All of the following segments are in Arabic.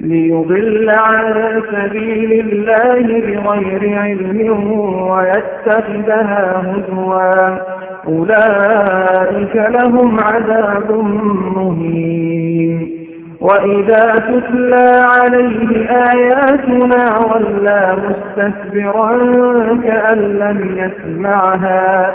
ليضل عن سبيل الله بغير علم ويتخذها هزوا. أولئك لهم عذاب مهين. وإذا تتلى عليه آياتنا ولا مستكبرا كأن لم يسمعها.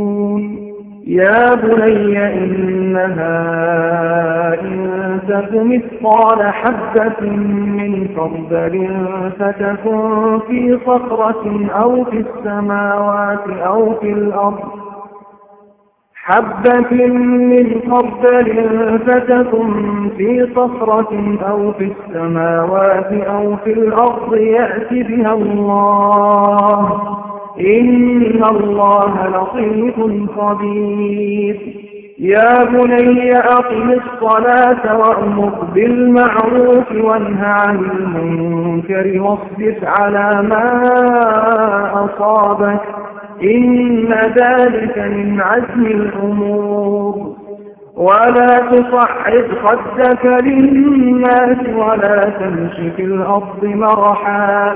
يا بني إنها إن تك مثقال حبة من خردل فتكن في صخرة أو في السماوات أو في الأرض. حبة من خردل فتكن في صخرة أو في السماوات أو في الأرض يأتي بها الله. إن الله لطيف خبير. يا بني أقم الصلاة وأمر بالمعروف وانه عن المنكر واصبر على ما أصابك إن ذلك من عزم الأمور. ولا تصعد خدك للناس ولا تمش في الأرض مرحا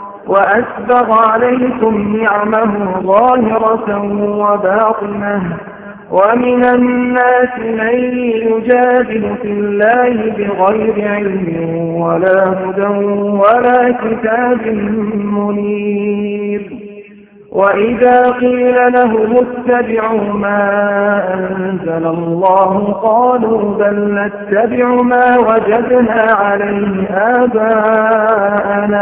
وأسبغ عليكم نعمه ظاهرة وباطنة. ومن الناس من يجادل في الله بغير علم ولا هدى ولا كتاب منير. وإذا قيل لهم اتبعوا ما أنزل الله قالوا بل نتبع ما وجدنا عليه آباءنا.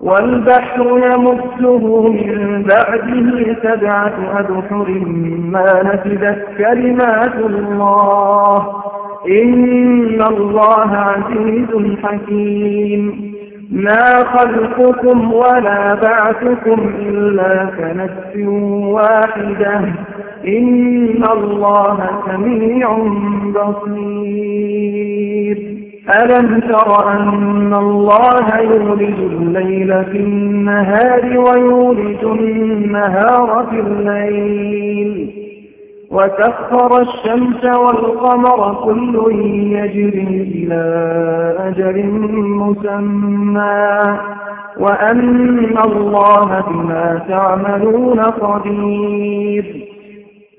والبحر يمده من بعده سبعة أبحر ما نفدت كلمات الله. إن الله عزيز حكيم. ما خلقكم ولا بعثكم إلا كنفس واحدة. إن الله سميع بصير. ألم تر أن الله يولد الليل في النهار ويولد النهار في الليل وسخر الشمس والقمر كل يجري إلى أجل مسمى وأن الله بما تعملون قدير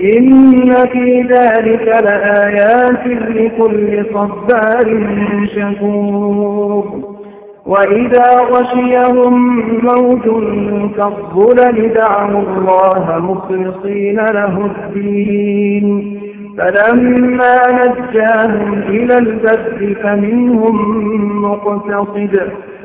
إن في ذلك لآيات لكل صبار شكور وإذا غشيهم موج كالظلل دعوا الله مخلصين له الدين فلما نجاهم إلى البر فمنهم مقتصد